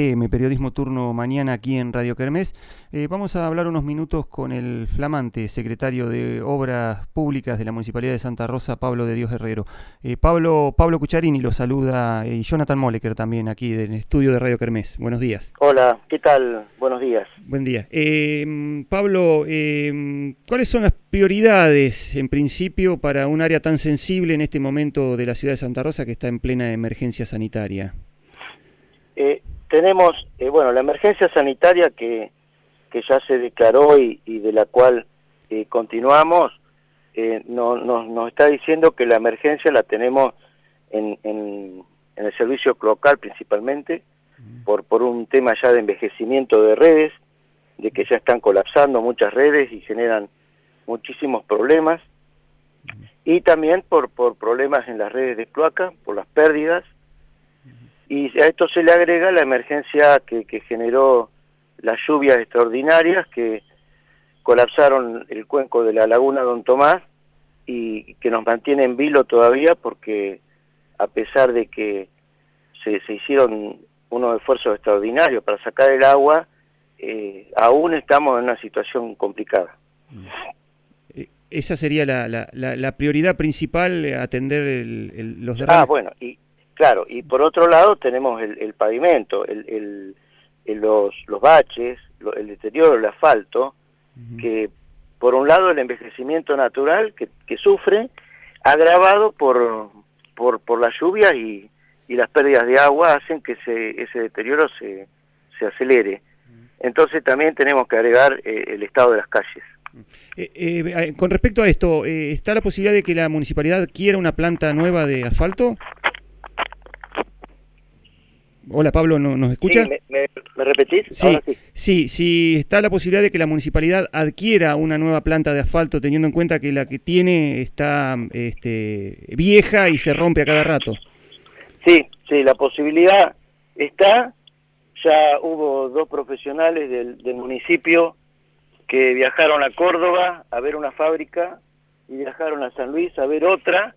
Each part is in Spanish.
M, Periodismo Turno Mañana aquí en Radio Kermés. Eh, vamos a hablar unos minutos con el flamante secretario de Obras Públicas de la Municipalidad de Santa Rosa, Pablo de Dios Herrero. Eh, Pablo, Pablo Cucharini lo saluda y Jonathan Moleker también aquí del estudio de Radio Kermés. Buenos días. Hola, ¿qué tal? Buenos días. Buen día. Eh, Pablo, ¿cuáles son las prioridades en principio para un área tan sensible en este momento de la ciudad de Santa Rosa que está en plena emergencia sanitaria? Tenemos, eh, bueno, la emergencia sanitaria que, que ya se declaró y, de la cual eh, continuamos, eh, no, nos está diciendo que la emergencia la tenemos en, en, el servicio local principalmente, por, por un tema ya de envejecimiento de redes, de que ya están colapsando muchas redes y generan muchísimos problemas, y también por, por problemas en las redes de cloaca, por las pérdidas, y a esto se le agrega la emergencia que, generó las lluvias extraordinarias que colapsaron el cuenco de la laguna Don Tomás y que nos mantiene en vilo todavía porque a pesar de que se, hicieron unos esfuerzos extraordinarios para sacar el agua, eh, aún estamos en una situación complicada. Eh, esa sería la, la, prioridad principal, atender el, los derrames. Ah, bueno, y, Claro, y por otro lado tenemos el, pavimento, el, los, los, baches, el deterioro del asfalto, que por un lado el envejecimiento natural que, sufre, agravado por, por, por la lluvia y, y, las pérdidas de agua hacen que ese deterioro se, se acelere. Entonces también tenemos que agregar eh, el estado de las calles. Eh, eh, con respecto a esto, ¿está la posibilidad de que la municipalidad quiera una planta nueva de asfalto? Hola Pablo, ¿nos escucha? Sí, ¿me, repetís? Sí, sí, sí, está la posibilidad de que la municipalidad adquiera una nueva planta de asfalto teniendo en cuenta que la que tiene está este, vieja y se rompe a cada rato. Sí, sí, la posibilidad está. Ya hubo dos profesionales del, del municipio que viajaron a Córdoba a ver una fábrica y viajaron a San Luis a ver otra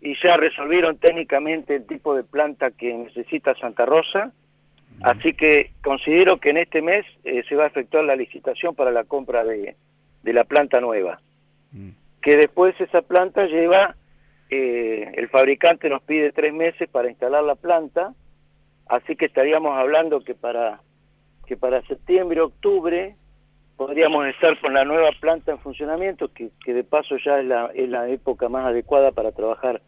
y ya resolvieron técnicamente el tipo de planta que necesita Santa Rosa, así que considero que en este mes eh, se va a efectuar la licitación para la compra de, la planta nueva, mm. que después esa planta lleva, eh, el fabricante nos pide tres meses para instalar la planta, así que estaríamos hablando que para, que para septiembre, octubre, podríamos estar con la nueva planta en funcionamiento, que, que de paso ya es la, es la época más adecuada para trabajar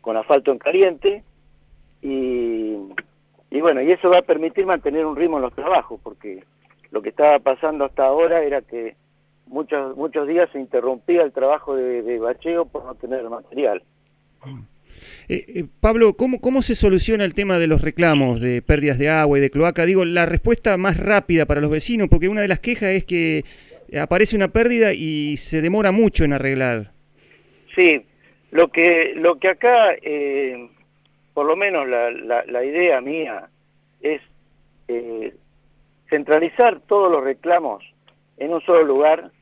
con asfalto en caliente y, y bueno, y eso va a permitir mantener un ritmo en los trabajos, porque lo que estaba pasando hasta ahora era que muchos muchos días se interrumpía el trabajo de, bacheo por no tener material. Eh, eh, Pablo, ¿cómo, ¿cómo se soluciona el tema de los reclamos de pérdidas de agua y de cloaca? Digo, la respuesta más rápida para los vecinos, porque una de las quejas es que aparece una pérdida y se demora mucho en arreglar. Sí, lo que, lo que acá, eh, por lo menos la, la, idea mía, es eh, centralizar todos los reclamos en un solo lugar,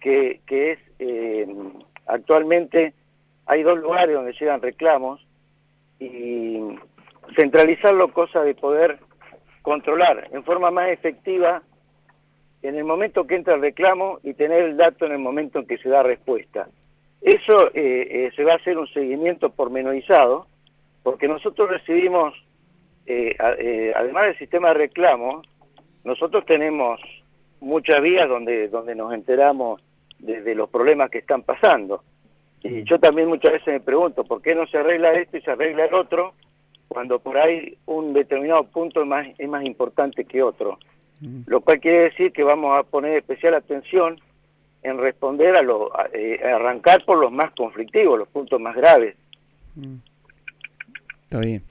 que, que es, eh, actualmente hay dos lugares donde llegan reclamos, y centralizarlo cosa de poder controlar en forma más efectiva en el momento que entra el reclamo y tener el dato en el momento en que se da respuesta. Eso eh, eh, se va a hacer un seguimiento pormenorizado, porque nosotros recibimos, eh, además del sistema de reclamo, nosotros tenemos muchas vías donde, donde nos enteramos de, los problemas que están pasando. Y yo también muchas veces me pregunto, ¿por qué no se arregla esto y se arregla el otro? cuando por ahí un determinado punto es más, es más importante que otro. Lo cual quiere decir que vamos a poner especial atención en responder a lo, eh, arrancar por los más conflictivos, los puntos más graves. Mm. Está bien.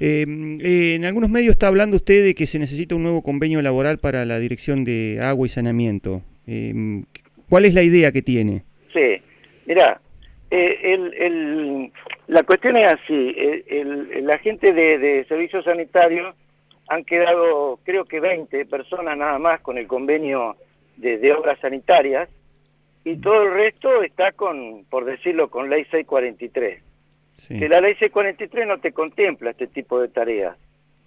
Eh, eh, en algunos medios está hablando usted de que se necesita un nuevo convenio laboral para la dirección de agua y saneamiento. ¿Cuál es la idea que tiene? Sí, mira, el, la cuestión es así, la gente de, de servicios sanitarios han quedado creo que 20 personas nada más con el convenio de, de obras sanitarias, y todo el resto está con, por decirlo, con ley 643. Que la ley 643 no te contempla este tipo de tareas.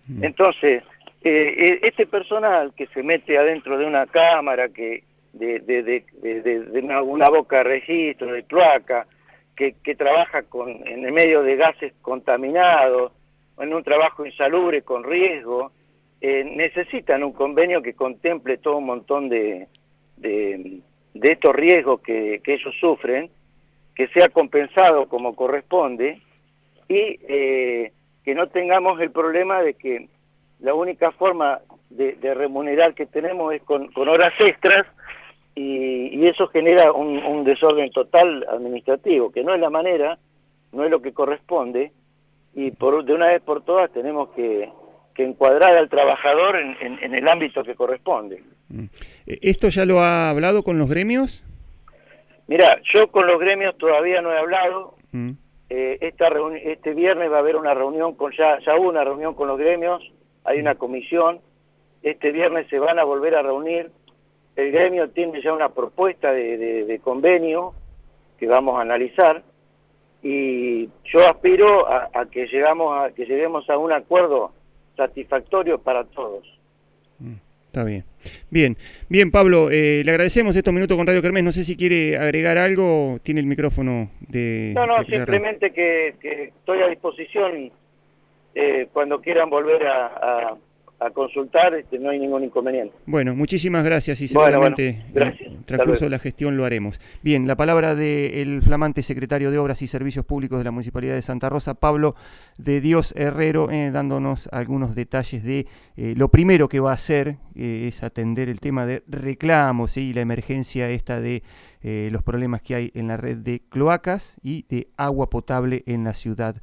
Mm. Entonces, eh, este personal que se mete adentro de una cámara, que de, de, de, una, boca de registro, de cloaca, que, trabaja con, en el medio de gases contaminados, en un trabajo insalubre con riesgo, eh, necesitan un convenio que contemple todo un montón de, de, estos riesgos que, que, ellos sufren, que sea compensado como corresponde y eh, que no tengamos el problema de que la única forma de, remunerar que tenemos es con, horas extras y, eso genera un, desorden total administrativo, que no es la manera, no es lo que corresponde y por, de una vez por todas tenemos que, encuadrar al trabajador en, el ámbito que corresponde. Mm. ¿Esto ya lo ha hablado con los gremios? Mira, yo con los gremios todavía no he hablado. Mm. Eh, esta este viernes va a haber una reunión con ya ya hubo una reunión con los gremios hay una comisión, este viernes se van a volver a reunir, el gremio tiene ya una propuesta de, convenio que vamos a analizar y yo aspiro a, que, llegamos a, que lleguemos a un acuerdo satisfactorio para todos. Mm, está bien. Bien, bien Pablo, eh, le agradecemos estos minutos con Radio Kermés. No sé si quiere agregar algo, tiene el micrófono de... No, no, simplemente que, estoy a disposición eh, cuando quieran volver a, consultar, este, no hay ningún inconveniente. Bueno, muchísimas gracias y seguramente en el transcurso de la gestión lo haremos. Bien, la palabra del flamante secretario de Obras y Servicios Públicos de la Municipalidad de Santa Rosa, Pablo de Dios Herrero, eh, dándonos algunos detalles de eh, lo primero que va a hacer, es atender el tema de reclamos y la emergencia esta de los problemas que hay en la red de cloacas y de agua potable en la ciudad